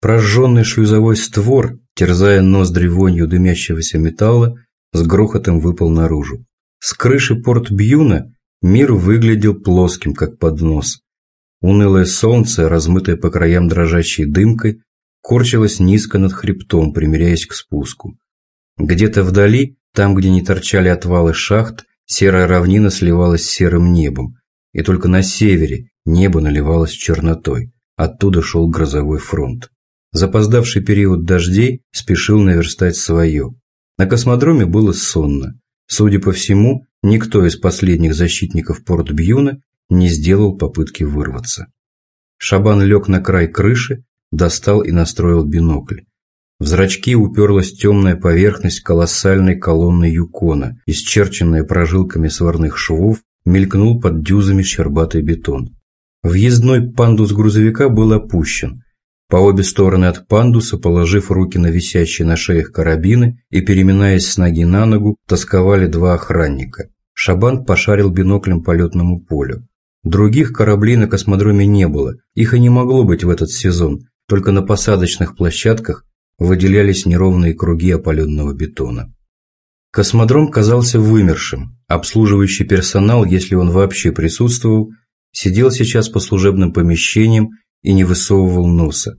Прожженный шлюзовой створ, терзая ноздри вонью дымящегося металла, с грохотом выпал наружу. С крыши порт Бьюна мир выглядел плоским, как поднос. Унылое солнце, размытое по краям дрожащей дымкой, корчилось низко над хребтом, примиряясь к спуску. Где-то вдали, там, где не торчали отвалы шахт, серая равнина сливалась с серым небом, и только на севере небо наливалось чернотой. Оттуда шел грозовой фронт. Запоздавший период дождей спешил наверстать свое. На космодроме было сонно. Судя по всему, никто из последних защитников Порт-Бьюна не сделал попытки вырваться. Шабан лег на край крыши, достал и настроил бинокль. В зрачки уперлась темная поверхность колоссальной колонны Юкона, исчерченная прожилками сварных швов, мелькнул под дюзами щербатый бетон. Въездной пандус грузовика был опущен. По обе стороны от пандуса, положив руки на висящие на шеях карабины и переминаясь с ноги на ногу, тосковали два охранника. Шабан пошарил биноклем по летному полю. Других кораблей на космодроме не было, их и не могло быть в этот сезон, только на посадочных площадках выделялись неровные круги опаленного бетона. Космодром казался вымершим, обслуживающий персонал, если он вообще присутствовал, сидел сейчас по служебным помещениям и не высовывал носа.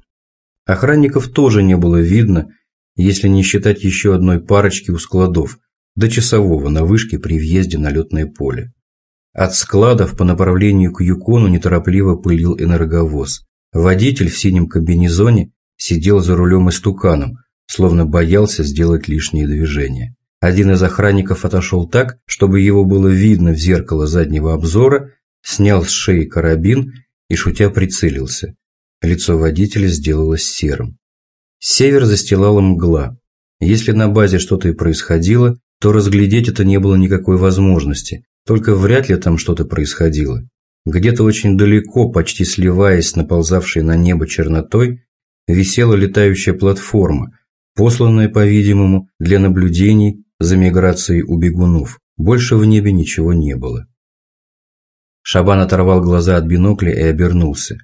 Охранников тоже не было видно, если не считать еще одной парочки у складов, до часового на вышке при въезде на летное поле. От складов по направлению к Юкону неторопливо пылил энерговоз. Водитель в синем комбинезоне сидел за рулем истуканом, словно боялся сделать лишние движения. Один из охранников отошел так, чтобы его было видно в зеркало заднего обзора, снял с шеи карабин и, шутя, прицелился. Лицо водителя сделалось серым. Север застилала мгла. Если на базе что-то и происходило, то разглядеть это не было никакой возможности, только вряд ли там что-то происходило. Где-то очень далеко, почти сливаясь с наползавшей на небо чернотой, висела летающая платформа, посланная, по-видимому, для наблюдений за миграцией у бегунов. Больше в небе ничего не было. Шабан оторвал глаза от бинокля и обернулся.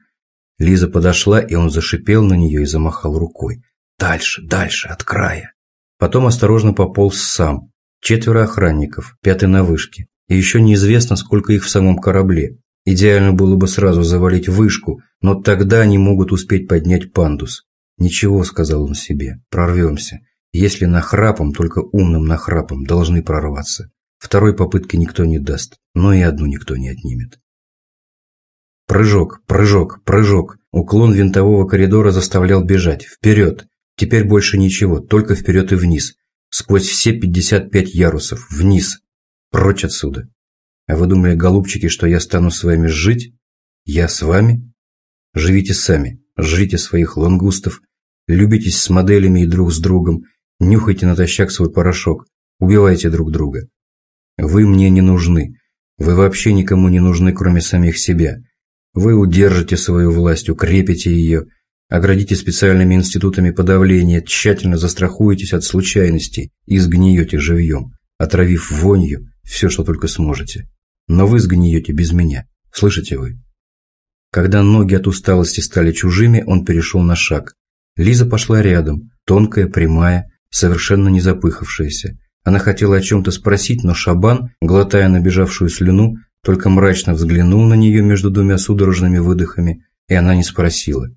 Лиза подошла, и он зашипел на нее и замахал рукой. «Дальше, дальше, от края!» Потом осторожно пополз сам. Четверо охранников, пятый на вышке. И еще неизвестно, сколько их в самом корабле. Идеально было бы сразу завалить вышку, но тогда они могут успеть поднять пандус. «Ничего», — сказал он себе, — «прорвемся. Если нахрапом, только умным нахрапом, должны прорваться. Второй попытки никто не даст, но и одну никто не отнимет». Прыжок, прыжок, прыжок. Уклон винтового коридора заставлял бежать. Вперед. Теперь больше ничего, только вперед и вниз. Сквозь все 55 ярусов. Вниз. Прочь отсюда. А вы думали, голубчики, что я стану с вами жить? Я с вами? Живите сами, жрите своих лангустов, любитесь с моделями и друг с другом, нюхайте натощак свой порошок, убивайте друг друга. Вы мне не нужны. Вы вообще никому не нужны, кроме самих себя. Вы удержите свою власть, укрепите ее, оградите специальными институтами подавления, тщательно застрахуетесь от случайностей и сгниете живьем, отравив вонью все, что только сможете. Но вы сгниете без меня. Слышите вы? Когда ноги от усталости стали чужими, он перешел на шаг. Лиза пошла рядом, тонкая, прямая, совершенно не запыхавшаяся. Она хотела о чем-то спросить, но Шабан, глотая набежавшую слюну, только мрачно взглянул на нее между двумя судорожными выдохами, и она не спросила.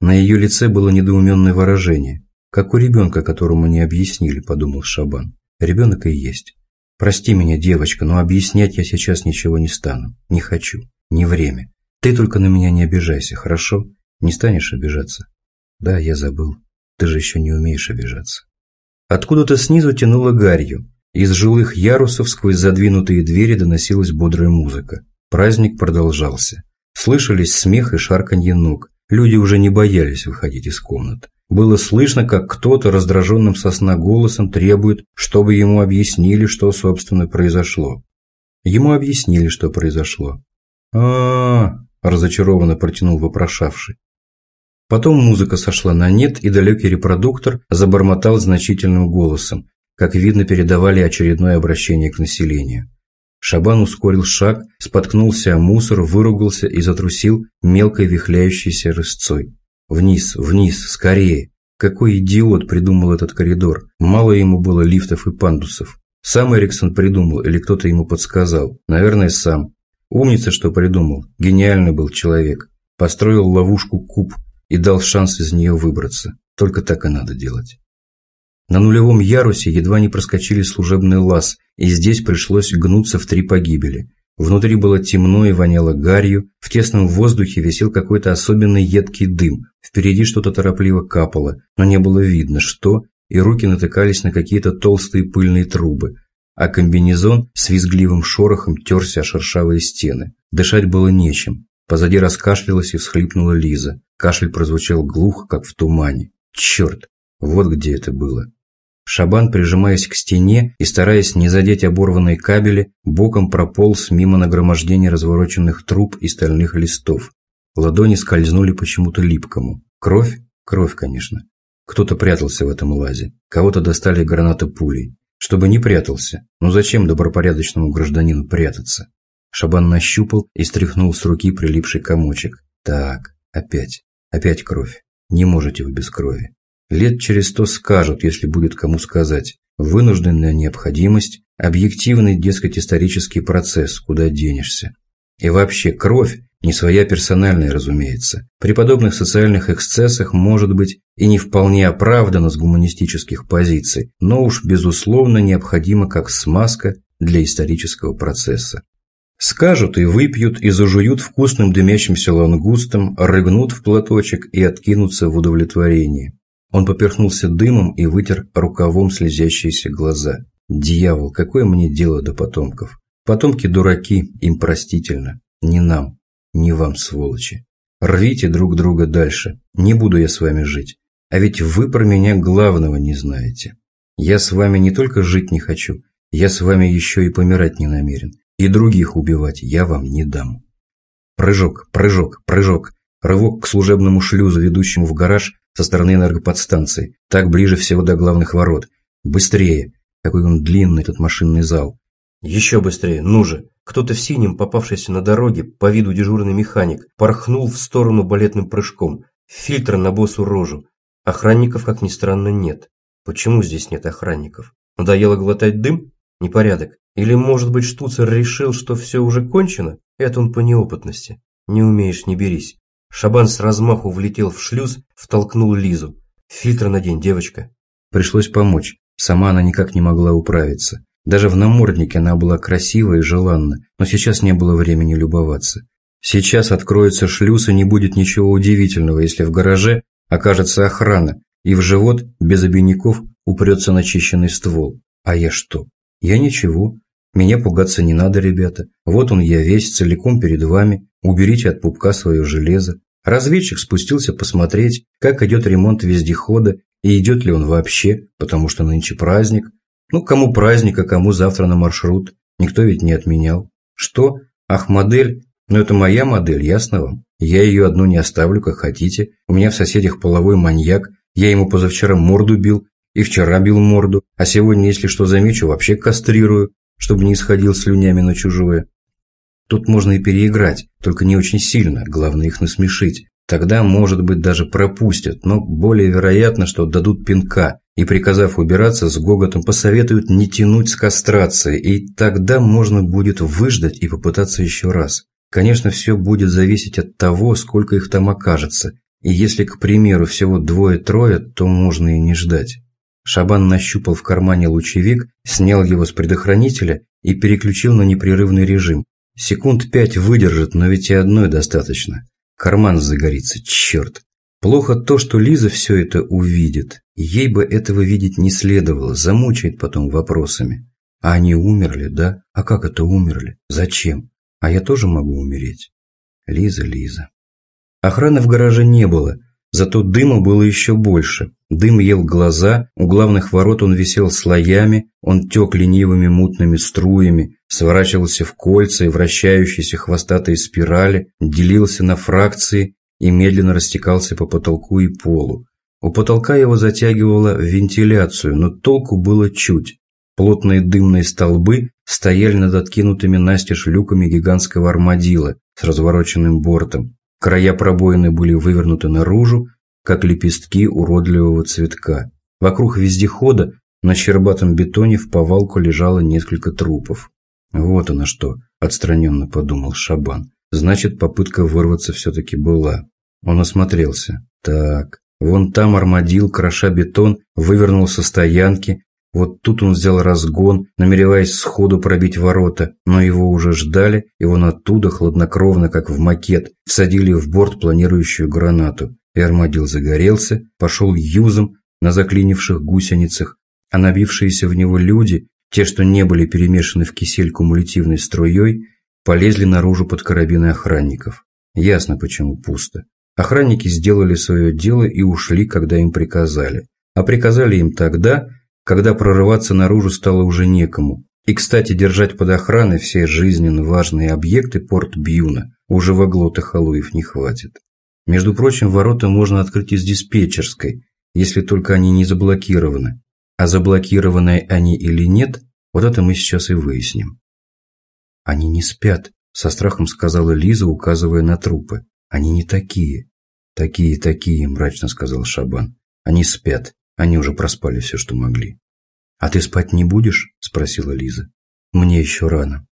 На ее лице было недоуменное выражение, как у ребенка, которому не объяснили, подумал Шабан. Ребенок и есть. Прости меня, девочка, но объяснять я сейчас ничего не стану. Не хочу. Не время. Ты только на меня не обижайся, хорошо? Не станешь обижаться? Да, я забыл. Ты же еще не умеешь обижаться. Откуда-то снизу тянуло гарью. Из жилых ярусов сквозь задвинутые двери доносилась бодрая музыка. Праздник продолжался. Слышались смех и шарканье ног. Люди уже не боялись выходить из комнат. Было слышно, как кто-то раздраженным сосна голосом требует, чтобы ему объяснили, что, собственно, произошло. Ему объяснили, что произошло. а, -а, -а разочарованно протянул вопрошавший. Потом музыка сошла на нет, и далекий репродуктор забормотал значительным голосом, как видно, передавали очередное обращение к населению. Шабан ускорил шаг, споткнулся о мусор, выругался и затрусил мелкой вихляющейся рысцой. Вниз, вниз, скорее. Какой идиот придумал этот коридор. Мало ему было лифтов и пандусов. Сам Эриксон придумал или кто-то ему подсказал. Наверное, сам. Умница, что придумал. Гениальный был человек. Построил ловушку куб и дал шанс из нее выбраться. Только так и надо делать. На нулевом ярусе едва не проскочили служебный лаз, и здесь пришлось гнуться в три погибели. Внутри было темно и воняло гарью, в тесном воздухе висел какой-то особенный едкий дым, впереди что-то торопливо капало, но не было видно, что, и руки натыкались на какие-то толстые пыльные трубы, а комбинезон с визгливым шорохом терся о шершавые стены. Дышать было нечем. Позади раскашлялась и всхлипнула Лиза. Кашель прозвучал глухо, как в тумане. Черт, вот где это было. Шабан, прижимаясь к стене и стараясь не задеть оборванные кабели, боком прополз мимо нагромождения развороченных труб и стальных листов. Ладони скользнули почему-то липкому. Кровь? Кровь, конечно. Кто-то прятался в этом лазе. Кого-то достали гранаты пулей. Чтобы не прятался. Ну зачем добропорядочному гражданину прятаться? Шабан нащупал и стряхнул с руки прилипший комочек. Так, опять. Опять кровь. Не можете вы без крови. Лет через сто скажут, если будет кому сказать. Вынужденная необходимость, объективный, дескать, исторический процесс, куда денешься. И вообще, кровь не своя персональная, разумеется. При подобных социальных эксцессах может быть и не вполне оправдано с гуманистических позиций, но уж безусловно необходимо как смазка для исторического процесса. Скажут и выпьют, и зажуют вкусным дымящимся лангустом, рыгнут в платочек и откинутся в удовлетворении. Он поперхнулся дымом и вытер рукавом слезящиеся глаза. «Дьявол, какое мне дело до потомков? Потомки дураки, им простительно. Не нам, не вам, сволочи. Рвите друг друга дальше, не буду я с вами жить. А ведь вы про меня главного не знаете. Я с вами не только жить не хочу, я с вами еще и помирать не намерен. И других убивать я вам не дам». Прыжок, прыжок, прыжок. Рывок к служебному шлюзу, ведущему в гараж, со стороны энергоподстанции. Так ближе всего до главных ворот. Быстрее! Какой он длинный, этот машинный зал. Еще быстрее, ну же! Кто-то в синем, попавшийся на дороге, по виду дежурный механик, порхнул в сторону балетным прыжком. Фильтр на боссу рожу. Охранников, как ни странно, нет. Почему здесь нет охранников? Надоело глотать дым? Непорядок. Или, может быть, штуцер решил, что все уже кончено? Это он по неопытности. Не умеешь, не берись. Шабан с размаху влетел в шлюз, втолкнул Лизу. «Фильтр надень, девочка». Пришлось помочь. Сама она никак не могла управиться. Даже в наморднике она была красива и желанна, но сейчас не было времени любоваться. Сейчас откроется шлюз, и не будет ничего удивительного, если в гараже окажется охрана, и в живот, без обиняков, упрется начищенный ствол. А я что? Я ничего. Меня пугаться не надо, ребята. Вот он я весь, целиком перед вами. Уберите от пупка свое железо. Разведчик спустился посмотреть, как идет ремонт вездехода и идет ли он вообще, потому что нынче праздник. Ну, кому праздник, а кому завтра на маршрут. Никто ведь не отменял. Что? Ах, модель? Ну, это моя модель, ясно вам? Я ее одну не оставлю, как хотите. У меня в соседях половой маньяк. Я ему позавчера морду бил, и вчера бил морду, а сегодня, если что замечу, вообще кастрирую, чтобы не исходил слюнями на чужое. Тут можно и переиграть, только не очень сильно, главное их насмешить. Тогда, может быть, даже пропустят, но более вероятно, что дадут пинка и, приказав убираться, с гоготом посоветуют не тянуть с кастрацией, и тогда можно будет выждать и попытаться еще раз. Конечно, все будет зависеть от того, сколько их там окажется, и если, к примеру, всего двое-трое, то можно и не ждать. Шабан нащупал в кармане лучевик, снял его с предохранителя и переключил на непрерывный режим, Секунд пять выдержит, но ведь и одной достаточно. Карман загорится, черт. Плохо то, что Лиза все это увидит. Ей бы этого видеть не следовало, замучает потом вопросами. А они умерли, да? А как это умерли? Зачем? А я тоже могу умереть? Лиза, Лиза. Охраны в гараже не было, Зато дыма было еще больше. Дым ел глаза, у главных ворот он висел слоями, он тек ленивыми мутными струями, сворачивался в кольца и вращающиеся хвостатые спирали, делился на фракции и медленно растекался по потолку и полу. У потолка его затягивало в вентиляцию, но толку было чуть. Плотные дымные столбы стояли над откинутыми настежь люками гигантского армадила с развороченным бортом. Края пробоины были вывернуты наружу, как лепестки уродливого цветка. Вокруг вездехода на щербатом бетоне в повалку лежало несколько трупов. «Вот оно что», – отстраненно подумал Шабан. «Значит, попытка вырваться все-таки была». Он осмотрелся. «Так, вон там армадил, кроша бетон, вывернул со стоянки, вот тут он взял разгон, намереваясь сходу пробить ворота, но его уже ждали, и он оттуда, хладнокровно, как в макет, всадили в борт планирующую гранату. И армадил загорелся, пошел юзом на заклинивших гусеницах, а набившиеся в него люди, те, что не были перемешаны в кисель кумулятивной струей, полезли наружу под карабины охранников. Ясно, почему пусто. Охранники сделали свое дело и ушли, когда им приказали. А приказали им тогда, когда прорываться наружу стало уже некому. И, кстати, держать под охраной все жизненно важные объекты порт Бьюна уже в оглота халуев не хватит. Между прочим, ворота можно открыть из диспетчерской, если только они не заблокированы. А заблокированы они или нет, вот это мы сейчас и выясним. «Они не спят», – со страхом сказала Лиза, указывая на трупы. «Они не такие». «Такие, такие», – мрачно сказал Шабан. «Они спят. Они уже проспали все, что могли. «А ты спать не будешь?» – спросила Лиза. «Мне еще рано».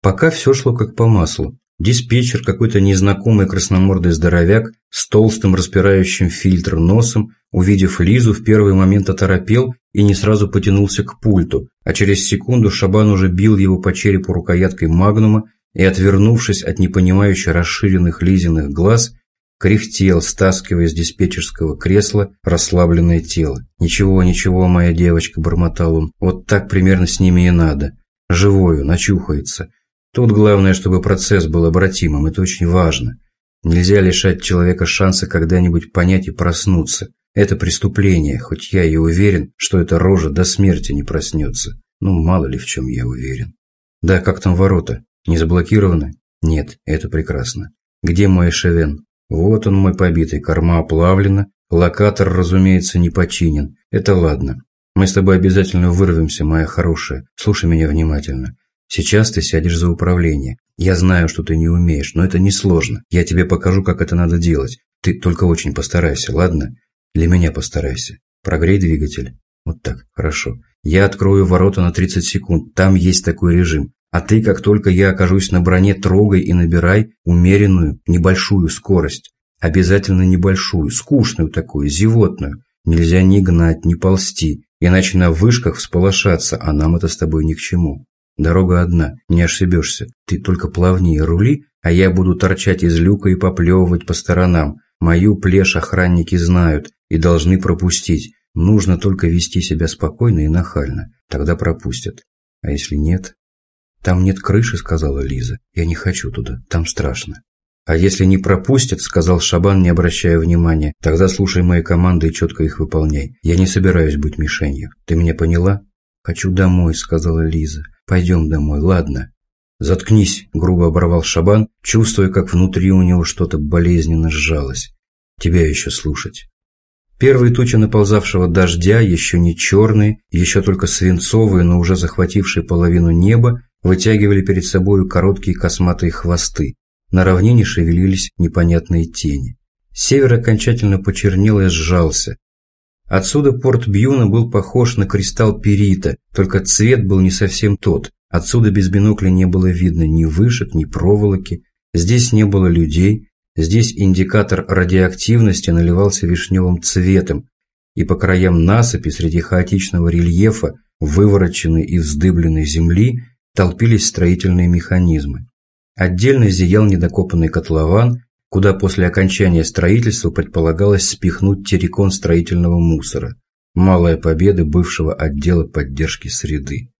Пока все шло как по маслу. Диспетчер, какой-то незнакомый красномордый здоровяк с толстым распирающим фильтр носом, увидев Лизу, в первый момент оторопел и не сразу потянулся к пульту, а через секунду Шабан уже бил его по черепу рукояткой магнума и, отвернувшись от непонимающе расширенных Лизиных глаз, кряхтел, стаскивая с диспетчерского кресла расслабленное тело. «Ничего, ничего, моя девочка», – бормотал он, – «вот так примерно с ними и надо. Живою, начухается. Тут главное, чтобы процесс был обратимым, это очень важно. Нельзя лишать человека шанса когда-нибудь понять и проснуться. Это преступление, хоть я и уверен, что эта рожа до смерти не проснется. Ну, мало ли в чем я уверен. Да, как там ворота? Не заблокированы? Нет, это прекрасно. Где мой эшевен? Вот он мой побитый, корма оплавлена, локатор, разумеется, не починен. Это ладно. Мы с тобой обязательно вырвемся, моя хорошая. Слушай меня внимательно. Сейчас ты сядешь за управление. Я знаю, что ты не умеешь, но это несложно. Я тебе покажу, как это надо делать. Ты только очень постарайся, ладно? Для меня постарайся. Прогрей двигатель. Вот так, хорошо. Я открою ворота на 30 секунд. Там есть такой режим. А ты, как только я окажусь на броне, трогай и набирай умеренную, небольшую скорость. Обязательно небольшую, скучную такую, зевотную. Нельзя ни гнать, ни ползти, иначе на вышках всполошаться, а нам это с тобой ни к чему. Дорога одна, не ошибешься. Ты только плавнее рули, а я буду торчать из люка и поплевывать по сторонам. Мою плешь охранники знают и должны пропустить. Нужно только вести себя спокойно и нахально. Тогда пропустят. А если нет? «Там нет крыши», — сказала Лиза. «Я не хочу туда, там страшно». «А если не пропустят», — сказал Шабан, не обращая внимания, «тогда слушай мои команды и четко их выполняй. Я не собираюсь быть мишенью. Ты меня поняла?» «Хочу домой», — сказала Лиза. «Пойдем домой, ладно?» «Заткнись», — грубо оборвал Шабан, чувствуя, как внутри у него что-то болезненно сжалось. «Тебя еще слушать». Первые тучи наползавшего дождя, еще не черные, еще только свинцовые, но уже захватившие половину неба, вытягивали перед собою короткие косматые хвосты. На равнине шевелились непонятные тени. Север окончательно почернел и сжался. Отсюда порт Бьюна был похож на кристалл перита, только цвет был не совсем тот. Отсюда без бинокля не было видно ни вышек, ни проволоки. Здесь не было людей. Здесь индикатор радиоактивности наливался вишневым цветом, и по краям насыпи среди хаотичного рельефа, вывороченной и вздыбленной земли, толпились строительные механизмы. Отдельно зиял недокопанный котлован, куда после окончания строительства предполагалось спихнуть террикон строительного мусора. Малая победа бывшего отдела поддержки среды.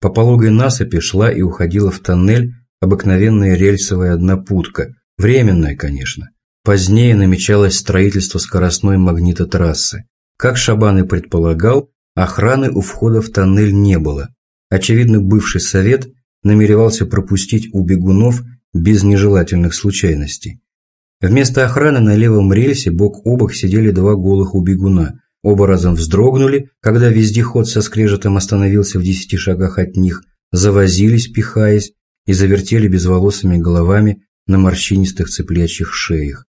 По пологой насыпи шла и уходила в тоннель обыкновенная рельсовая однопутка, временная, конечно. Позднее намечалось строительство скоростной магнитотрассы. Как Шабан и предполагал, охраны у входа в тоннель не было, Очевидно, бывший совет намеревался пропустить у бегунов без нежелательных случайностей. Вместо охраны на левом рельсе бок о бок сидели два голых у бегуна. Оба разом вздрогнули, когда вездеход со скрежетом остановился в десяти шагах от них, завозились, пихаясь, и завертели безволосыми головами на морщинистых цыплячьих шеях.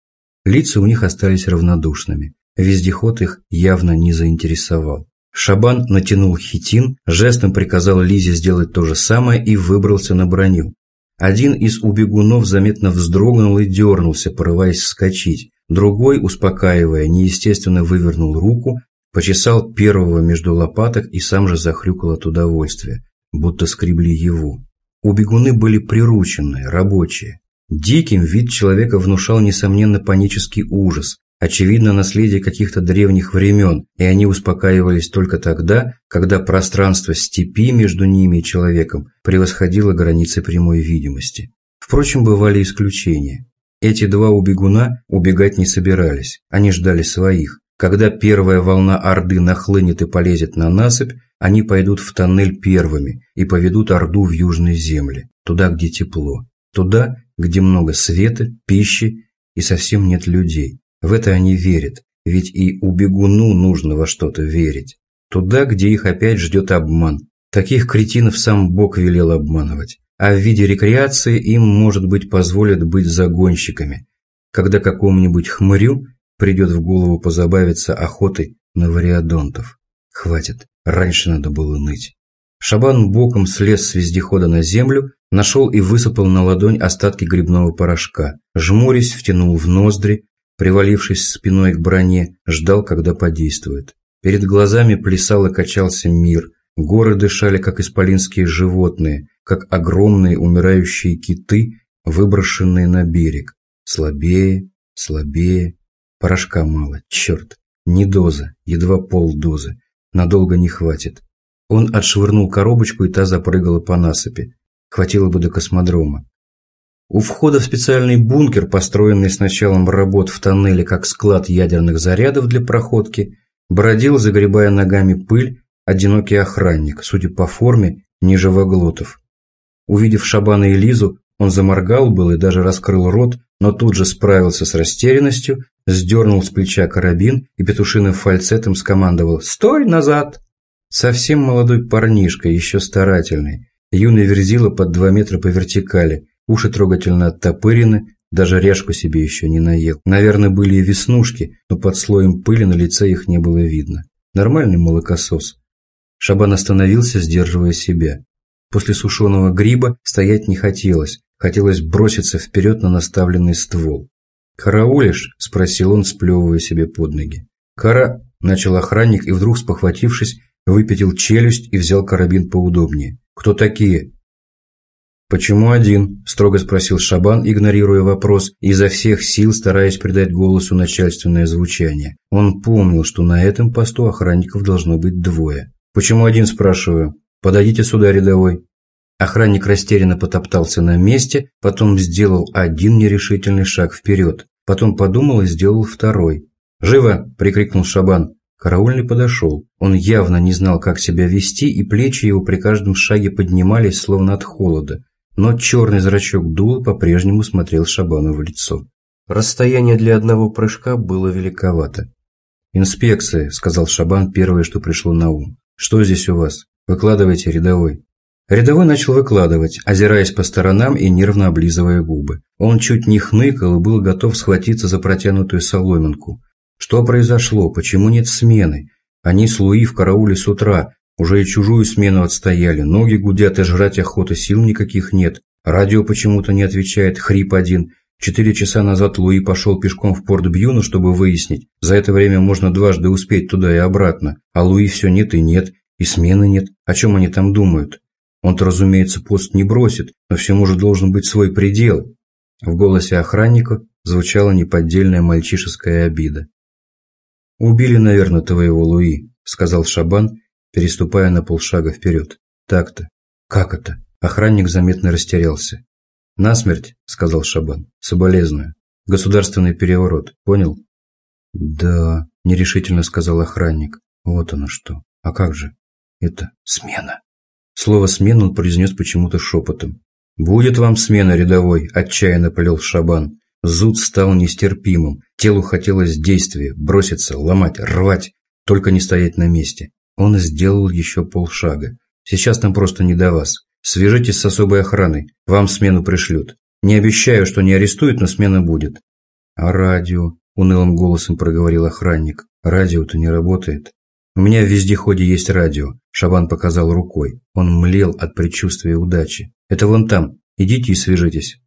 Лица у них остались равнодушными. Вездеход их явно не заинтересовал. Шабан натянул хитин, жестом приказал Лизе сделать то же самое и выбрался на броню. Один из убегунов заметно вздрогнул и дернулся, порываясь вскочить. Другой, успокаивая, неестественно вывернул руку, почесал первого между лопаток и сам же захрюкал от удовольствия, будто скребли его. Убегуны были прирученные, рабочие. Диким вид человека внушал, несомненно, панический ужас, очевидно, наследие каких-то древних времен, и они успокаивались только тогда, когда пространство степи между ними и человеком превосходило границы прямой видимости. Впрочем, бывали исключения. Эти два убегуна убегать не собирались, они ждали своих. Когда первая волна Орды нахлынет и полезет на насыпь, они пойдут в тоннель первыми и поведут Орду в южные земли, туда, где тепло, туда, где много света, пищи и совсем нет людей. В это они верят, ведь и у бегуну нужно во что-то верить. Туда, где их опять ждет обман. Таких кретинов сам Бог велел обманывать. А в виде рекреации им, может быть, позволят быть загонщиками, когда какому-нибудь хмырю придет в голову позабавиться охотой на вариадонтов. Хватит, раньше надо было ныть. Шабан боком слез с вездехода на землю, нашел и высыпал на ладонь остатки грибного порошка. Жмурясь, втянул в ноздри, привалившись спиной к броне, ждал, когда подействует. Перед глазами плясал и качался мир. Горы дышали, как исполинские животные, как огромные умирающие киты, выброшенные на берег. Слабее, слабее. Порошка мало, черт. Не доза, едва полдозы. Надолго не хватит. Он отшвырнул коробочку, и та запрыгала по насыпи. Хватило бы до космодрома. У входа в специальный бункер, построенный с началом работ в тоннеле как склад ядерных зарядов для проходки, бродил, загребая ногами пыль, одинокий охранник, судя по форме, неживоглотов. Увидев Шабана и Лизу, он заморгал был и даже раскрыл рот, но тут же справился с растерянностью, сдернул с плеча карабин и петушиным фальцетом скомандовал «Стой назад!». Совсем молодой парнишка, еще старательный, юный верзила под два метра по вертикали, уши трогательно оттопырены, даже ряжку себе еще не наел. Наверное, были и веснушки, но под слоем пыли на лице их не было видно. Нормальный молокосос. Шабан остановился, сдерживая себя. После сушеного гриба стоять не хотелось, хотелось броситься вперед на наставленный ствол. «Караулишь?» – спросил он, сплевывая себе под ноги. «Кара...» – начал охранник и вдруг, спохватившись, выпятил челюсть и взял карабин поудобнее. «Кто такие?» «Почему один?» – строго спросил Шабан, игнорируя вопрос, изо всех сил стараясь придать голосу начальственное звучание. Он помнил, что на этом посту охранников должно быть двое. «Почему один?» – спрашиваю. «Подойдите сюда, рядовой». Охранник растерянно потоптался на месте, потом сделал один нерешительный шаг вперед, потом подумал и сделал второй. «Живо!» – прикрикнул Шабан. Караульный подошел. Он явно не знал, как себя вести, и плечи его при каждом шаге поднимались, словно от холода. Но черный зрачок дула по-прежнему смотрел Шабану в лицо. Расстояние для одного прыжка было великовато. «Инспекция», – сказал Шабан первое, что пришло на ум. «Что здесь у вас? Выкладывайте, рядовой». Рядовой начал выкладывать, озираясь по сторонам и нервно облизывая губы. Он чуть не хныкал и был готов схватиться за протянутую соломинку. Что произошло? Почему нет смены? Они с Луи в карауле с утра, уже и чужую смену отстояли, ноги гудят и жрать охоты, сил никаких нет. Радио почему-то не отвечает, хрип один. Четыре часа назад Луи пошел пешком в порт Бьюна, чтобы выяснить. За это время можно дважды успеть туда и обратно. А Луи все нет и нет, и смены нет. О чем они там думают? Он-то, разумеется, пост не бросит, но всему же должен быть свой предел. В голосе охранника звучала неподдельная мальчишеская обида. «Убили, наверное, твоего Луи», — сказал Шабан, переступая на полшага вперед. «Так-то». «Как это?» Охранник заметно растерялся. «Насмерть», — сказал Шабан. «Соболезную. Государственный переворот. Понял?» «Да», — нерешительно сказал охранник. «Вот оно что. А как же? Это смена». Слово «смена» он произнес почему-то шепотом. «Будет вам смена, рядовой», – отчаянно полил Шабан. Зуд стал нестерпимым. Телу хотелось действия, броситься, ломать, рвать, только не стоять на месте. Он сделал еще полшага. «Сейчас нам просто не до вас. Свяжитесь с особой охраной. Вам смену пришлют. Не обещаю, что не арестуют, но смена будет». А радио? Унылым голосом проговорил охранник. Радио-то не работает. У меня в вездеходе есть радио. Шабан показал рукой. Он млел от предчувствия удачи. Это вон там. Идите и свяжитесь.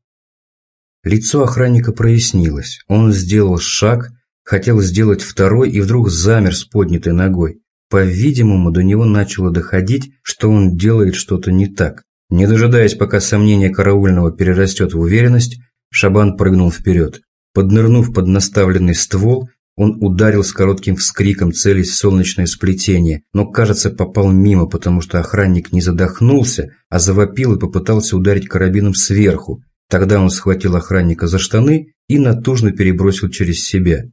Лицо охранника прояснилось. Он сделал шаг, хотел сделать второй и вдруг замер с поднятой ногой. По-видимому, до него начало доходить, что он делает что-то не так. Не дожидаясь, пока сомнение караульного перерастет в уверенность, Шабан прыгнул вперед. Поднырнув под наставленный ствол, он ударил с коротким вскриком, целясь в солнечное сплетение, но, кажется, попал мимо, потому что охранник не задохнулся, а завопил и попытался ударить карабином сверху. Тогда он схватил охранника за штаны и натужно перебросил через себя.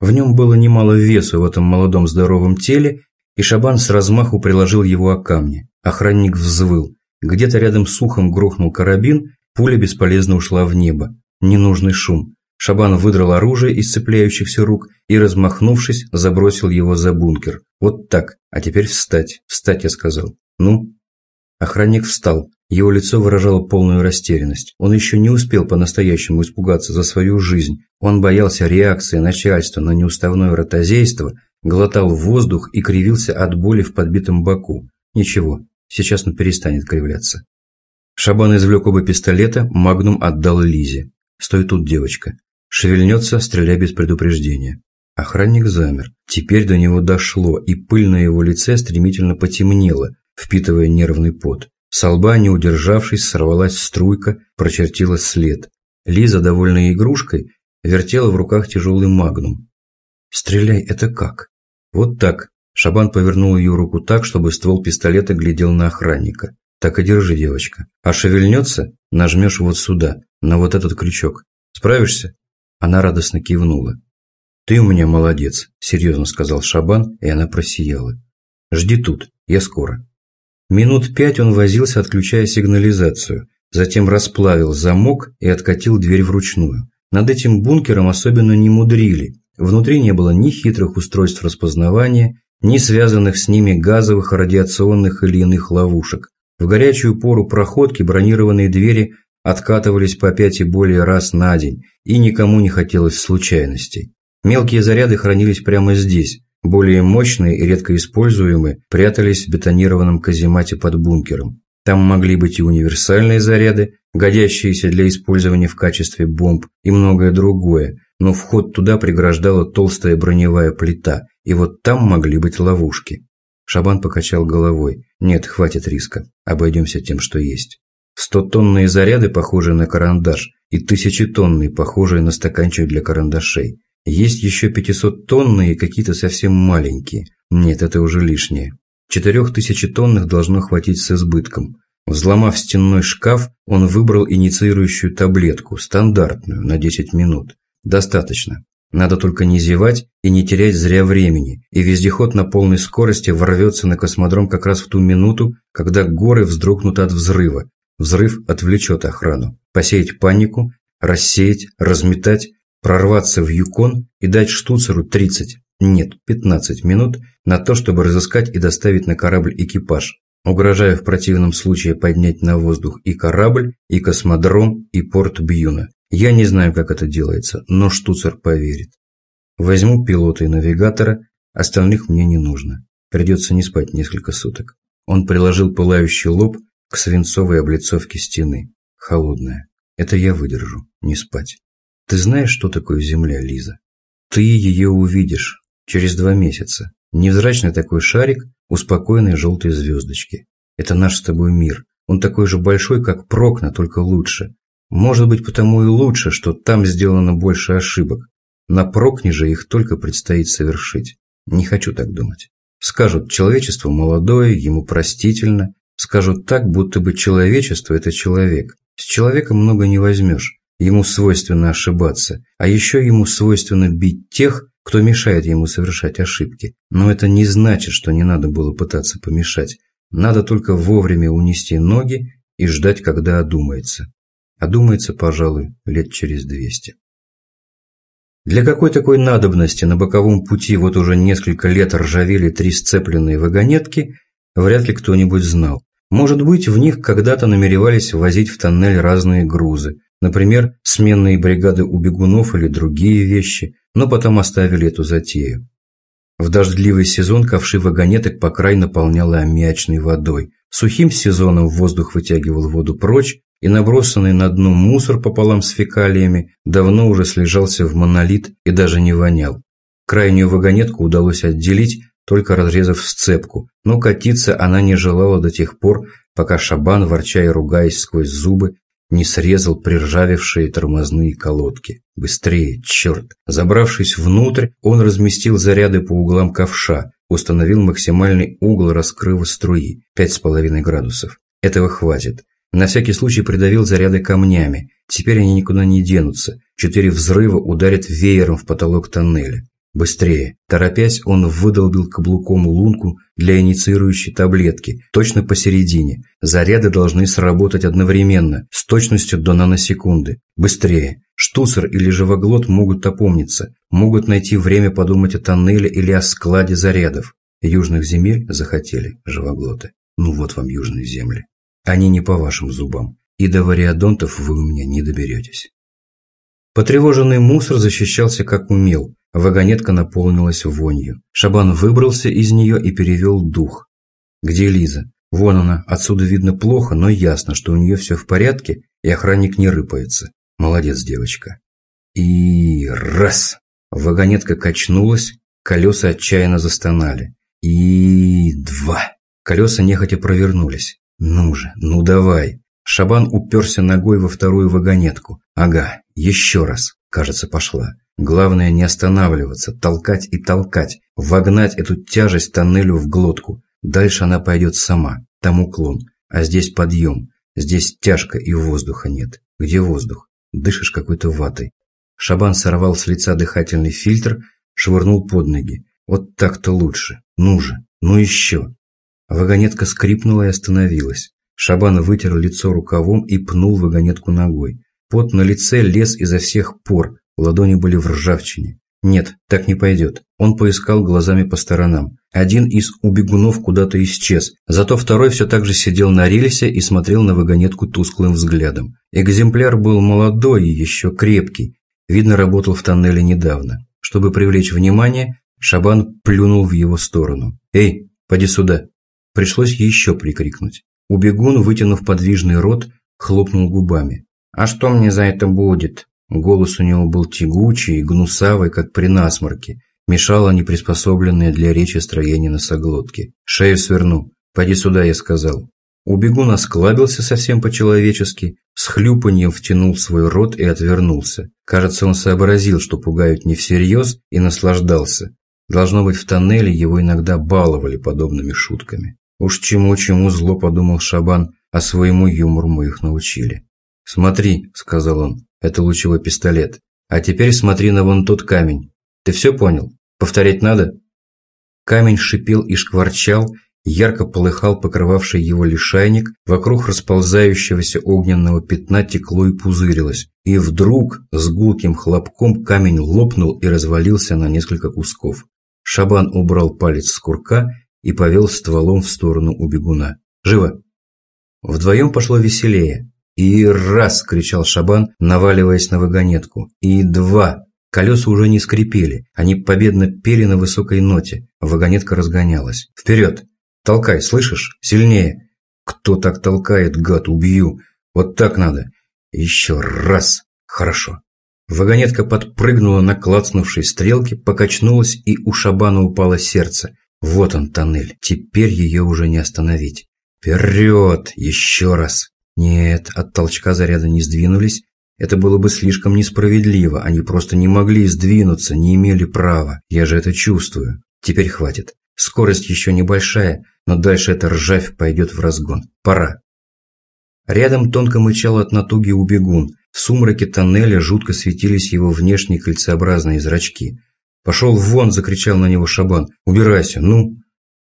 В нем было немало весу в этом молодом здоровом теле, и Шабан с размаху приложил его о камни. Охранник взвыл. Где-то рядом с ухом грохнул карабин, пуля бесполезно ушла в небо. Ненужный шум. Шабан выдрал оружие из цепляющихся рук и, размахнувшись, забросил его за бункер. Вот так. А теперь встать. Встать, я сказал. Ну? Охранник встал. Его лицо выражало полную растерянность. Он еще не успел по-настоящему испугаться за свою жизнь. Он боялся реакции начальства на неуставное ротозейство, глотал воздух и кривился от боли в подбитом боку. Ничего, сейчас он перестанет кривляться. Шабан извлек оба пистолета, Магнум отдал Лизе. «Стой тут, девочка. Шевельнется, стреляй без предупреждения». Охранник замер. Теперь до него дошло, и пыль на его лице стремительно потемнела, впитывая нервный пот. С лба, не удержавшись, сорвалась струйка, прочертила след. Лиза, довольная игрушкой, вертела в руках тяжелый магнум. «Стреляй, это как?» «Вот так». Шабан повернул ее руку так, чтобы ствол пистолета глядел на охранника. Так и держи, девочка. А шевельнется, нажмешь вот сюда, на вот этот крючок. Справишься?» Она радостно кивнула. «Ты у меня молодец», – серьезно сказал Шабан, и она просияла. «Жди тут, я скоро». Минут пять он возился, отключая сигнализацию, затем расплавил замок и откатил дверь вручную. Над этим бункером особенно не мудрили. Внутри не было ни хитрых устройств распознавания, ни связанных с ними газовых, радиационных или иных ловушек. В горячую пору проходки бронированные двери откатывались по пять и более раз на день, и никому не хотелось случайностей. Мелкие заряды хранились прямо здесь, более мощные и редко используемые прятались в бетонированном каземате под бункером. Там могли быть и универсальные заряды, годящиеся для использования в качестве бомб, и многое другое, но вход туда преграждала толстая броневая плита, и вот там могли быть ловушки. Шабан покачал головой. Нет, хватит риска. Обойдемся тем, что есть. Стотонные заряды, похожие на карандаш, и тысячетонные, похожие на стаканчик для карандашей. Есть еще пятисоттонные и какие-то совсем маленькие. Нет, это уже лишнее. Четырехтысячетонных должно хватить с избытком. Взломав стенной шкаф, он выбрал инициирующую таблетку, стандартную, на 10 минут. Достаточно. Надо только не зевать и не терять зря времени, и вездеход на полной скорости ворвется на космодром как раз в ту минуту, когда горы вздрогнут от взрыва. Взрыв отвлечет охрану. Посеять панику, рассеять, разметать, прорваться в Юкон и дать штуцеру 30, нет, 15 минут на то, чтобы разыскать и доставить на корабль экипаж, угрожая в противном случае поднять на воздух и корабль, и космодром, и порт Бьюна. Я не знаю, как это делается, но штуцер поверит. Возьму пилота и навигатора, остальных мне не нужно. Придется не спать несколько суток. Он приложил пылающий лоб к свинцовой облицовке стены. Холодная. Это я выдержу, не спать. Ты знаешь, что такое Земля, Лиза? Ты ее увидишь через два месяца. Невзрачный такой шарик у спокойной желтой звездочки. Это наш с тобой мир. Он такой же большой, как Прокна, только лучше. Может быть, потому и лучше, что там сделано больше ошибок. На Прокне же их только предстоит совершить. Не хочу так думать. Скажут, человечество молодое, ему простительно. Скажут так, будто бы человечество – это человек. С человека много не возьмешь. Ему свойственно ошибаться, а еще ему свойственно бить тех, кто мешает ему совершать ошибки. Но это не значит, что не надо было пытаться помешать. Надо только вовремя унести ноги и ждать, когда одумается. Одумается, пожалуй, лет через двести. Для какой такой надобности на боковом пути вот уже несколько лет ржавели три сцепленные вагонетки, вряд ли кто-нибудь знал. Может быть, в них когда-то намеревались возить в тоннель разные грузы, Например, сменные бригады у бегунов или другие вещи, но потом оставили эту затею. В дождливый сезон ковши вагонеток по край наполняла аммиачной водой. Сухим сезоном воздух вытягивал воду прочь, и набросанный на дно мусор пополам с фекалиями давно уже слежался в монолит и даже не вонял. Крайнюю вагонетку удалось отделить, только разрезав сцепку, но катиться она не желала до тех пор, пока Шабан, ворча и ругаясь сквозь зубы, не срезал приржавевшие тормозные колодки. Быстрее, черт! Забравшись внутрь, он разместил заряды по углам ковша, установил максимальный угол раскрыва струи – 5,5 градусов. Этого хватит. На всякий случай придавил заряды камнями. Теперь они никуда не денутся. Четыре взрыва ударят веером в потолок тоннеля. Быстрее. Торопясь, он выдолбил каблуком лунку для инициирующей таблетки, точно посередине. Заряды должны сработать одновременно, с точностью до наносекунды. Быстрее. Штуцер или живоглот могут опомниться, могут найти время подумать о тоннеле или о складе зарядов. Южных земель захотели живоглоты. Ну вот вам южные земли. Они не по вашим зубам. И до вариадонтов вы у меня не доберетесь. Потревоженный мусор защищался как умел. Вагонетка наполнилась вонью. Шабан выбрался из нее и перевел дух. «Где Лиза?» «Вон она. Отсюда видно плохо, но ясно, что у нее все в порядке, и охранник не рыпается. Молодец, девочка». И раз! Вагонетка качнулась, колеса отчаянно застонали. И два! Колеса нехотя провернулись. «Ну же, ну давай!» Шабан уперся ногой во вторую вагонетку. «Ага, еще раз!» Кажется, пошла. Главное не останавливаться, толкать и толкать, вогнать эту тяжесть тоннелю в глотку. Дальше она пойдет сама, там уклон, а здесь подъем. Здесь тяжко и воздуха нет. Где воздух? Дышишь какой-то ватой. Шабан сорвал с лица дыхательный фильтр, швырнул под ноги. Вот так-то лучше. Ну же, ну еще. Вагонетка скрипнула и остановилась. Шабан вытер лицо рукавом и пнул вагонетку ногой. Пот на лице лез изо всех пор, ладони были в ржавчине. Нет, так не пойдет. Он поискал глазами по сторонам. Один из убегунов куда-то исчез, зато второй все так же сидел на рельсе и смотрел на вагонетку тусклым взглядом. Экземпляр был молодой и еще крепкий, видно, работал в тоннеле недавно. Чтобы привлечь внимание, Шабан плюнул в его сторону. «Эй, поди сюда!» Пришлось еще прикрикнуть. Убегун, вытянув подвижный рот, хлопнул губами. «А что мне за это будет?» Голос у него был тягучий и гнусавый, как при насморке. Мешало неприспособленное для речи строение носоглотки. «Шею сверну. Пойди сюда», я сказал. Убегун осклабился совсем по-человечески, с хлюпаньем втянул свой рот и отвернулся. Кажется, он сообразил, что пугают не всерьез, и наслаждался. Должно быть, в тоннеле его иногда баловали подобными шутками. Уж чему-чему зло подумал Шабан, а своему юмору мы их научили. «Смотри», — сказал он, — «это лучевой пистолет. А теперь смотри на вон тот камень. Ты все понял? Повторять надо?» Камень шипел и шкварчал, ярко полыхал покрывавший его лишайник, вокруг расползающегося огненного пятна текло и пузырилось. И вдруг с гулким хлопком камень лопнул и развалился на несколько кусков. Шабан убрал палец с курка и повел стволом в сторону у бегуна. «Живо!» Вдвоем пошло веселее. «И раз!» – кричал Шабан, наваливаясь на вагонетку. «И два!» Колеса уже не скрипели, они победно пели на высокой ноте, вагонетка разгонялась. «Вперед! Толкай, слышишь? Сильнее!» «Кто так толкает, гад, убью! Вот так надо!» «Еще раз! Хорошо!» Вагонетка подпрыгнула на клацнувшей стрелке, покачнулась, и у Шабана упало сердце. Вот он, тоннель, теперь ее уже не остановить. «Вперед! Еще раз!» Нет, от толчка заряда не сдвинулись. Это было бы слишком несправедливо. Они просто не могли сдвинуться, не имели права. Я же это чувствую. Теперь хватит. Скорость еще небольшая, но дальше эта ржавь пойдет в разгон. Пора. Рядом тонко мычал от натуги убегун. В сумраке тоннеля жутко светились его внешние кольцеобразные зрачки. «Пошел вон!» – закричал на него Шабан. «Убирайся! Ну!»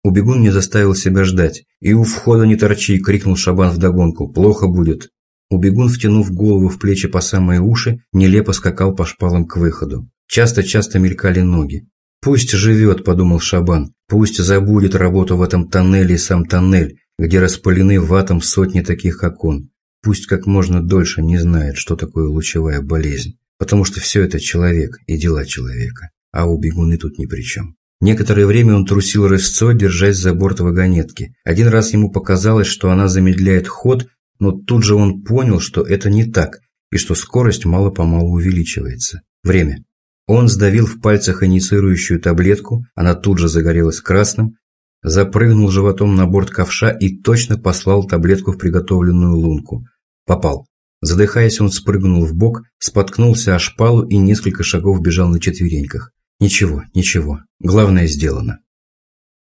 Убегун не заставил себя ждать. «И у входа не торчи!» – крикнул Шабан вдогонку. «Плохо будет!» Убегун, втянув голову в плечи по самые уши, нелепо скакал по шпалам к выходу. Часто-часто мелькали ноги. «Пусть живет», – подумал Шабан. «Пусть забудет работу в этом тоннеле и сам тоннель, где распылены в атом сотни таких, как он. пусть как можно дольше не знает, что такое лучевая болезнь, потому что все это человек и дела человека, а у бегуны тут ни при чем. Некоторое время он трусил рысцой, держась за борт вагонетки. Один раз ему показалось, что она замедляет ход, но тут же он понял, что это не так, и что скорость мало-помалу увеличивается. Время. Он сдавил в пальцах инициирующую таблетку, она тут же загорелась красным, запрыгнул животом на борт ковша и точно послал таблетку в приготовленную лунку. Попал. Задыхаясь, он спрыгнул в бок, споткнулся о шпалу и несколько шагов бежал на четвереньках. Ничего, ничего. Главное сделано.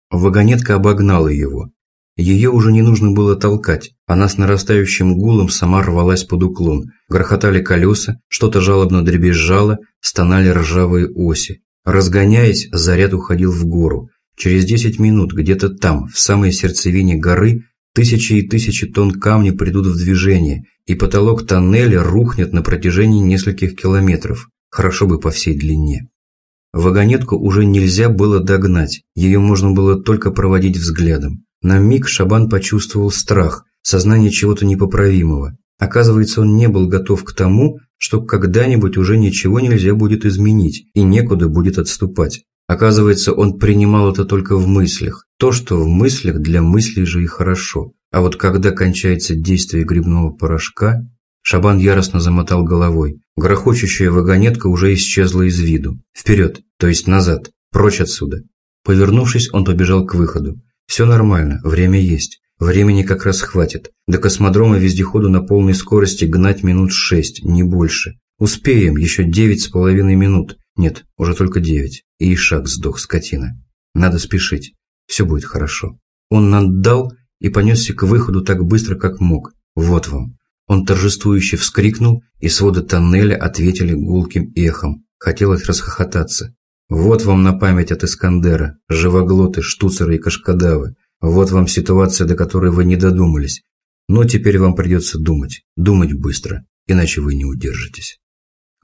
Вагонетка обогнала его. Ее уже не нужно было толкать. Она с нарастающим гулом сама рвалась под уклон. Грохотали колеса, что-то жалобно дребезжало, стонали ржавые оси. Разгоняясь, заряд уходил в гору. Через десять минут, где-то там, в самой сердцевине горы, тысячи и тысячи тонн камня придут в движение, и потолок тоннеля рухнет на протяжении нескольких километров. Хорошо бы по всей длине. Вагонетку уже нельзя было догнать, ее можно было только проводить взглядом. На миг Шабан почувствовал страх, сознание чего-то непоправимого. Оказывается, он не был готов к тому, что когда-нибудь уже ничего нельзя будет изменить и некуда будет отступать. Оказывается, он принимал это только в мыслях. То, что в мыслях, для мыслей же и хорошо. А вот когда кончается действие грибного порошка, Шабан яростно замотал головой. Грохочущая вагонетка уже исчезла из виду. Вперед, то есть назад, прочь отсюда. Повернувшись, он побежал к выходу. Все нормально, время есть. Времени как раз хватит. До космодрома вездеходу на полной скорости гнать минут шесть, не больше. Успеем, еще девять с половиной минут. Нет, уже только девять. И шаг сдох, скотина. Надо спешить. Все будет хорошо. Он наддал и понесся к выходу так быстро, как мог. Вот вам. Он торжествующе вскрикнул, и своды тоннеля ответили гулким эхом. Хотелось расхохотаться. Вот вам на память от Искандера, живоглоты, штуцеры и кашкадавы. Вот вам ситуация, до которой вы не додумались. Но теперь вам придется думать. Думать быстро, иначе вы не удержитесь.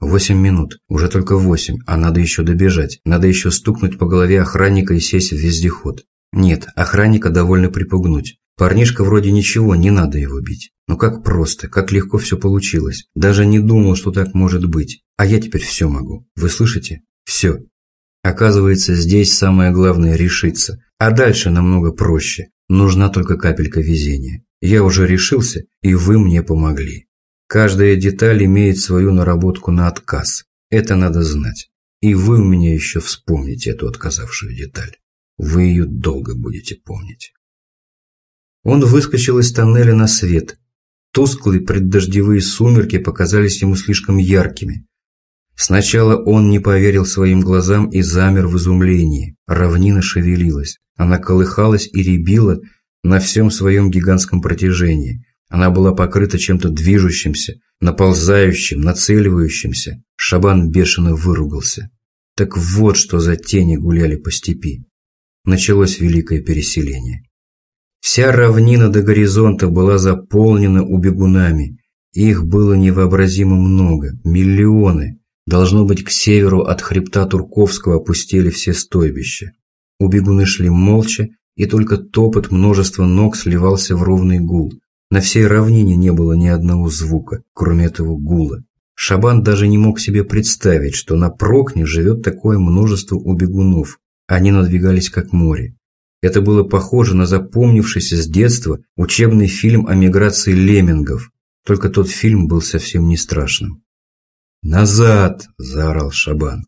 Восемь минут. Уже только восемь, а надо еще добежать. Надо еще стукнуть по голове охранника и сесть в вездеход. Нет, охранника довольно припугнуть. Парнишка вроде ничего, не надо его бить. Но как просто, как легко все получилось. Даже не думал, что так может быть. А я теперь все могу. Вы слышите? Все. Оказывается, здесь самое главное – решиться. А дальше намного проще. Нужна только капелька везения. Я уже решился, и вы мне помогли. Каждая деталь имеет свою наработку на отказ. Это надо знать. И вы у меня еще вспомните эту отказавшую деталь. Вы ее долго будете помнить. Он выскочил из тоннеля на свет. Тусклые преддождевые сумерки показались ему слишком яркими. Сначала он не поверил своим глазам и замер в изумлении. Равнина шевелилась. Она колыхалась и рябила на всем своем гигантском протяжении. Она была покрыта чем-то движущимся, наползающим, нацеливающимся. Шабан бешено выругался. Так вот, что за тени гуляли по степи. Началось великое переселение. Вся равнина до горизонта была заполнена убегунами. Их было невообразимо много, миллионы. Должно быть, к северу от хребта Турковского опустили все стойбища. Убегуны шли молча, и только топот множества ног сливался в ровный гул. На всей равнине не было ни одного звука, кроме этого гула. Шабан даже не мог себе представить, что на Прокне живет такое множество убегунов. Они надвигались как море. Это было похоже на запомнившийся с детства учебный фильм о миграции леммингов, только тот фильм был совсем не страшным. «Назад!» – заорал Шабан.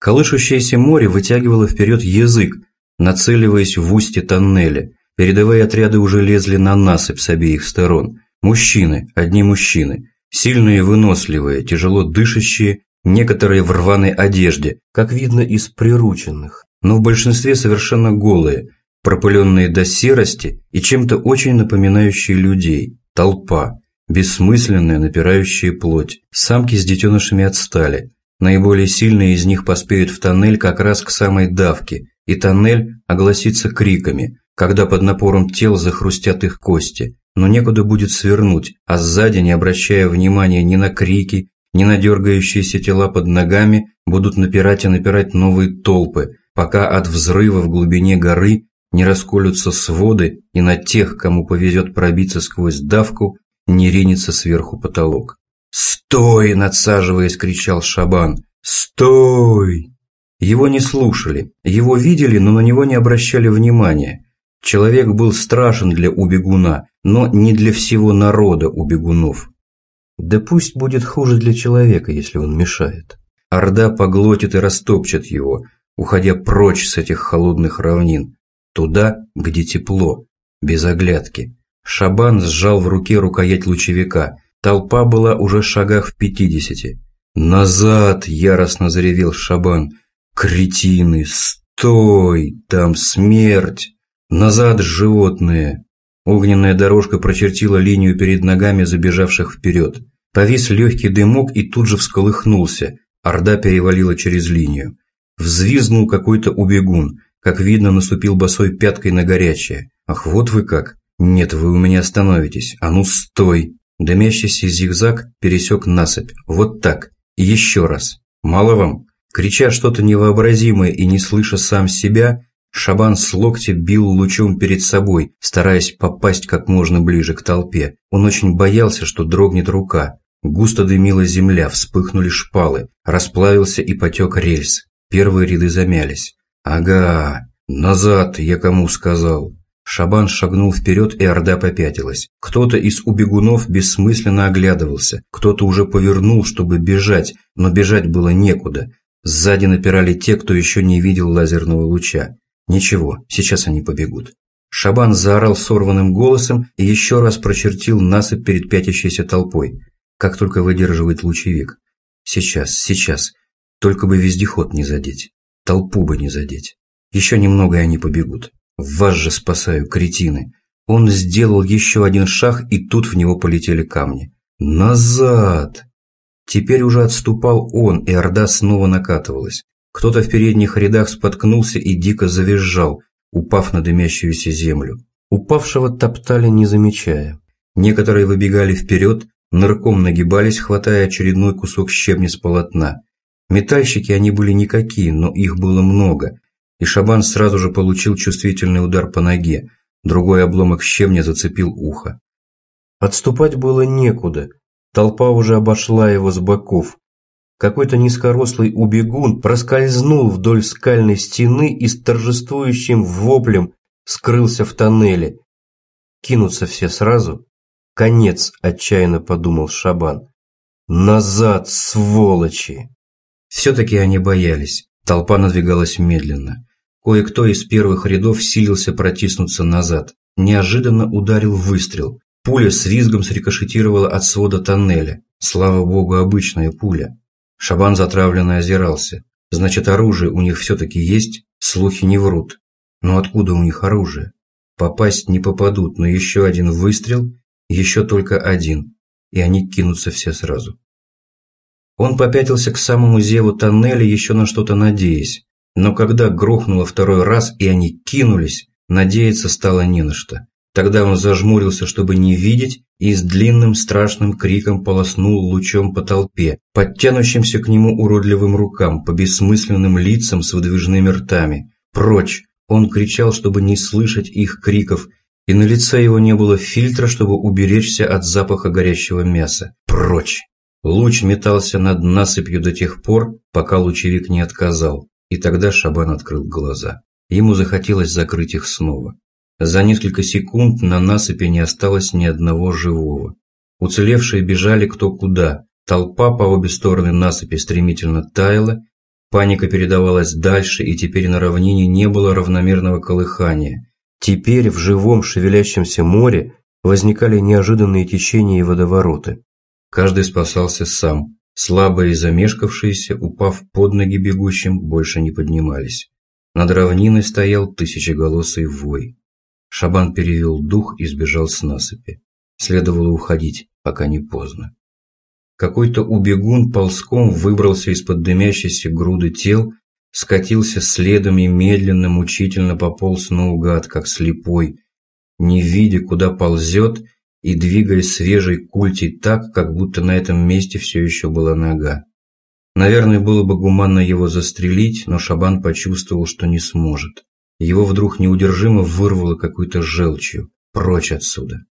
Колышущееся море вытягивало вперед язык, нацеливаясь в устье тоннеля. Передовые отряды уже лезли на насыпь с обеих сторон. Мужчины, одни мужчины, сильные и выносливые, тяжело дышащие, некоторые в рваной одежде, как видно из прирученных, но в большинстве совершенно голые, пропыленные до серости и чем-то очень напоминающие людей, толпа, бессмысленная, напирающая плоть. Самки с детенышами отстали. Наиболее сильные из них поспеют в тоннель как раз к самой давке, и тоннель огласится криками, когда под напором тел захрустят их кости, но некуда будет свернуть, а сзади, не обращая внимания ни на крики, ни на дергающиеся тела под ногами, будут напирать и напирать новые толпы, пока от взрыва в глубине горы не расколются своды и на тех, кому повезет пробиться сквозь давку, не ринется сверху потолок. «Стой!» – надсаживаясь, кричал Шабан. «Стой!» Его не слушали, его видели, но на него не обращали внимания. Человек был страшен для убегуна, но не для всего народа убегунов. Да пусть будет хуже для человека, если он мешает. Орда поглотит и растопчет его, уходя прочь с этих холодных равнин, туда, где тепло, без оглядки. Шабан сжал в руке рукоять лучевика. Толпа была уже в шагах в пятидесяти. «Назад!» – яростно заревел Шабан. «Кретины! Стой! Там смерть! Назад, животные!» Огненная дорожка прочертила линию перед ногами забежавших вперед. Повис легкий дымок и тут же всколыхнулся. Орда перевалила через линию. Взвизгнул какой-то убегун. Как видно, наступил босой пяткой на горячее. «Ах, вот вы как! Нет, вы у меня остановитесь! А ну, стой!» Дымящийся зигзаг пересек насыпь. Вот так. Еще раз. Мало вам? Крича что-то невообразимое и не слыша сам себя, Шабан с локтя бил лучом перед собой, стараясь попасть как можно ближе к толпе. Он очень боялся, что дрогнет рука. Густо дымила земля, вспыхнули шпалы, расплавился и потек рельс. Первые ряды замялись. «Ага, назад, я кому сказал». Шабан шагнул вперед, и Орда попятилась. Кто-то из убегунов бессмысленно оглядывался, кто-то уже повернул, чтобы бежать, но бежать было некуда. Сзади напирали те, кто еще не видел лазерного луча. Ничего, сейчас они побегут. Шабан заорал сорванным голосом и еще раз прочертил насыпь перед пятящейся толпой. Как только выдерживает лучевик. Сейчас, сейчас. Только бы вездеход не задеть. Толпу бы не задеть. Еще немного и они побегут. Вас же спасаю, кретины. Он сделал еще один шаг, и тут в него полетели камни. Назад! Теперь уже отступал он, и Орда снова накатывалась. Кто-то в передних рядах споткнулся и дико завизжал, упав на дымящуюся землю. Упавшего топтали, не замечая. Некоторые выбегали вперед, нырком нагибались, хватая очередной кусок щебня с полотна. Метальщики они были никакие, но их было много, и Шабан сразу же получил чувствительный удар по ноге, другой обломок щебня зацепил ухо. Отступать было некуда, толпа уже обошла его с боков. Какой-то низкорослый убегун проскользнул вдоль скальной стены и с торжествующим воплем скрылся в тоннеле. Кинутся все сразу? Конец, отчаянно подумал Шабан. Назад, сволочи! Все-таки они боялись. Толпа надвигалась медленно. Кое-кто из первых рядов силился протиснуться назад. Неожиданно ударил выстрел. Пуля с визгом срикошетировала от свода тоннеля. Слава богу, обычная пуля. Шабан затравленно озирался. Значит, оружие у них все-таки есть, слухи не врут. Но откуда у них оружие? Попасть не попадут, но еще один выстрел, еще только один, и они кинутся все сразу. Он попятился к самому зеву тоннеля, еще на что-то надеясь. Но когда грохнуло второй раз, и они кинулись, надеяться стало не на что. Тогда он зажмурился, чтобы не видеть, и с длинным страшным криком полоснул лучом по толпе, подтянущимся к нему уродливым рукам, по бессмысленным лицам с выдвижными ртами. «Прочь!» Он кричал, чтобы не слышать их криков, и на лице его не было фильтра, чтобы уберечься от запаха горящего мяса. «Прочь!» Луч метался над насыпью до тех пор, пока лучевик не отказал, и тогда Шабан открыл глаза. Ему захотелось закрыть их снова. За несколько секунд на насыпи не осталось ни одного живого. Уцелевшие бежали кто куда. Толпа по обе стороны насыпи стремительно таяла, паника передавалась дальше, и теперь на равнине не было равномерного колыхания. Теперь в живом шевелящемся море возникали неожиданные течения и водовороты. Каждый спасался сам. Слабые и замешкавшиеся, упав под ноги бегущим, больше не поднимались. Над равниной стоял тысячеголосый вой. Шабан перевел дух и сбежал с насыпи. Следовало уходить, пока не поздно. Какой-то убегун ползком выбрался из-под дымящейся груды тел, скатился следом и медленно, мучительно пополз наугад, как слепой, не видя, куда ползет, и двигая свежей культей так, как будто на этом месте все еще была нога. Наверное, было бы гуманно его застрелить, но Шабан почувствовал, что не сможет. Его вдруг неудержимо вырвало какой-то желчью. Прочь отсюда.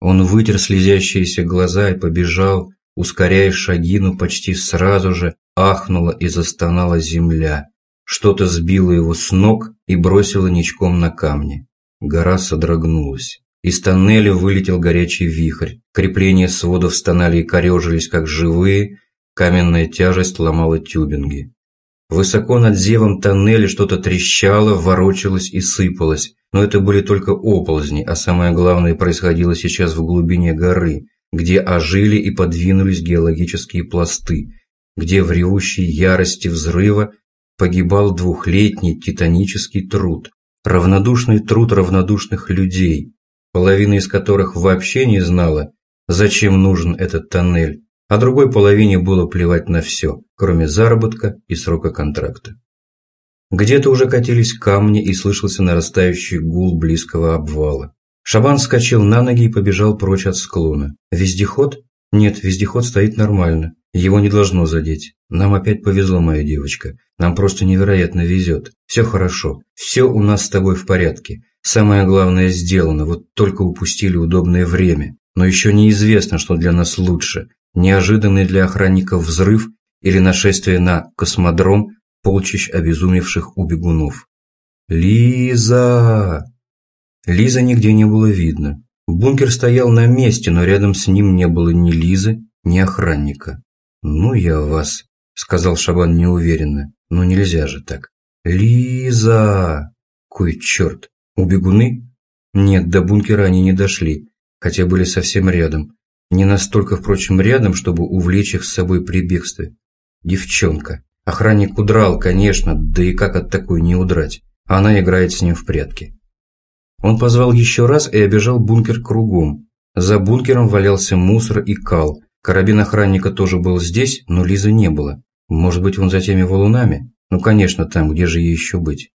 Он вытер слезящиеся глаза и побежал, ускоряя шаги, но почти сразу же ахнула и застонала земля. Что-то сбило его с ног и бросило ничком на камни. Гора содрогнулась. Из тоннеля вылетел горячий вихрь. Крепления сводов стонали и корежились, как живые. Каменная тяжесть ломала тюбинги. Высоко над зевом тоннеля что-то трещало, ворочалось и сыпалось. Но это были только оползни, а самое главное происходило сейчас в глубине горы, где ожили и подвинулись геологические пласты, где в ревущей ярости взрыва погибал двухлетний титанический труд, равнодушный труд равнодушных людей, половина из которых вообще не знала, зачем нужен этот тоннель, а другой половине было плевать на все, кроме заработка и срока контракта. Где-то уже катились камни и слышался нарастающий гул близкого обвала. Шабан вскочил на ноги и побежал прочь от склона. Вездеход? Нет, вездеход стоит нормально. Его не должно задеть. Нам опять повезло, моя девочка. Нам просто невероятно везет. Все хорошо. Все у нас с тобой в порядке. Самое главное сделано, вот только упустили удобное время. Но еще неизвестно, что для нас лучше. Неожиданный для охранников взрыв или нашествие на космодром полчищ обезумевших у бегунов. «Лиза!» Лиза нигде не было видно. Бункер стоял на месте, но рядом с ним не было ни Лизы, ни охранника. «Ну я вас», — сказал Шабан неуверенно. «Ну нельзя же так». «Лиза!» Кой черт! Убегуны? Нет, до бункера они не дошли, хотя были совсем рядом. Не настолько, впрочем, рядом, чтобы увлечь их с собой при бегстве. Девчонка. Охранник удрал, конечно, да и как от такой не удрать? Она играет с ним в прятки. Он позвал еще раз и обежал бункер кругом. За бункером валялся мусор и кал. Карабин охранника тоже был здесь, но Лизы не было. Может быть, он за теми валунами? Ну, конечно, там, где же ей еще быть?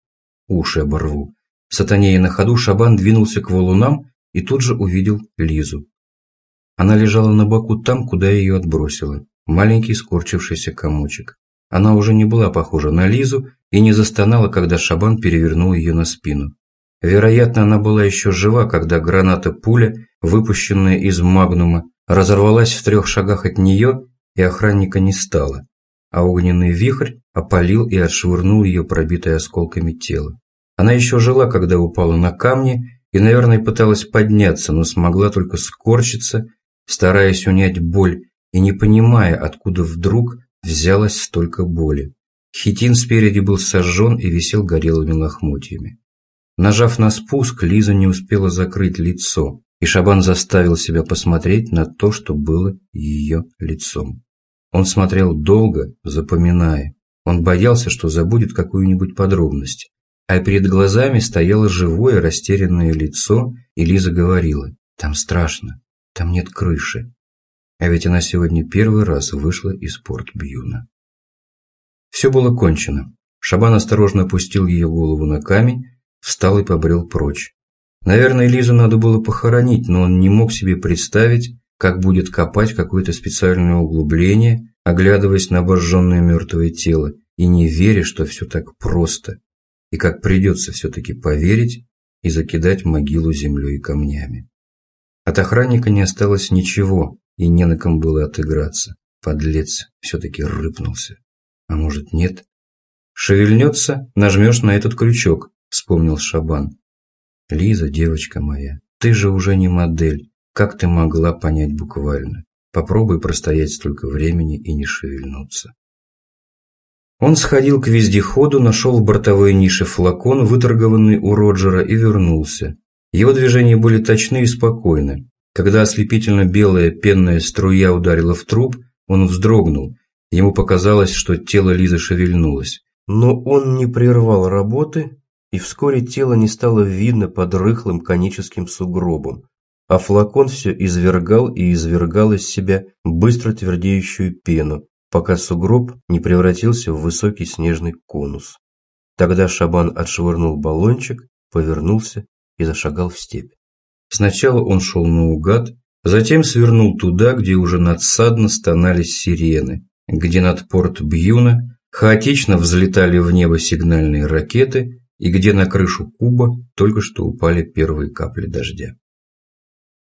Уши оборву. Сатанея на ходу, Шабан двинулся к валунам и тут же увидел Лизу. Она лежала на боку там, куда ее отбросило. Маленький скорчившийся комочек. Она уже не была похожа на Лизу и не застонала, когда Шабан перевернул ее на спину. Вероятно, она была еще жива, когда граната-пуля, выпущенная из магнума, разорвалась в трех шагах от нее, и охранника не стало, а огненный вихрь опалил и отшвырнул ее пробитое осколками тело. Она еще жила, когда упала на камни, и, наверное, пыталась подняться, но смогла только скорчиться, стараясь унять боль и не понимая, откуда вдруг взялось столько боли. Хитин спереди был сожжен и висел горелыми лохмотьями. Нажав на спуск, Лиза не успела закрыть лицо, и Шабан заставил себя посмотреть на то, что было ее лицом. Он смотрел долго, запоминая. Он боялся, что забудет какую-нибудь подробность. А перед глазами стояло живое растерянное лицо, и Лиза говорила, «Там страшно, там нет крыши». А ведь она сегодня первый раз вышла из порт-бьюна. Все было кончено. Шабан осторожно опустил ее голову на камень, встал и побрел прочь. Наверное, Лизу надо было похоронить, но он не мог себе представить, как будет копать какое-то специальное углубление, оглядываясь на обожженное мертвое тело и не веря, что все так просто, и как придется все-таки поверить и закидать могилу землей и камнями. От охранника не осталось ничего, и не на ком было отыграться. Подлец все-таки рыпнулся. А может нет? Шевельнется, нажмешь на этот крючок, вспомнил Шабан. Лиза, девочка моя, ты же уже не модель. Как ты могла понять буквально? Попробуй простоять столько времени и не шевельнуться. Он сходил к вездеходу, нашел в бортовой нише флакон, выторгованный у Роджера, и вернулся. Его движения были точны и спокойны. Когда ослепительно белая пенная струя ударила в труп, он вздрогнул. Ему показалось, что тело Лизы шевельнулось. Но он не прервал работы, и вскоре тело не стало видно под рыхлым коническим сугробом, а флакон все извергал и извергал из себя быстро твердеющую пену, пока сугроб не превратился в высокий снежный конус. Тогда Шабан отшвырнул баллончик, повернулся и зашагал в степь. Сначала он шел наугад, затем свернул туда, где уже надсадно стонали сирены, где над порт Бьюна хаотично взлетали в небо сигнальные ракеты и где на крышу куба только что упали первые капли дождя.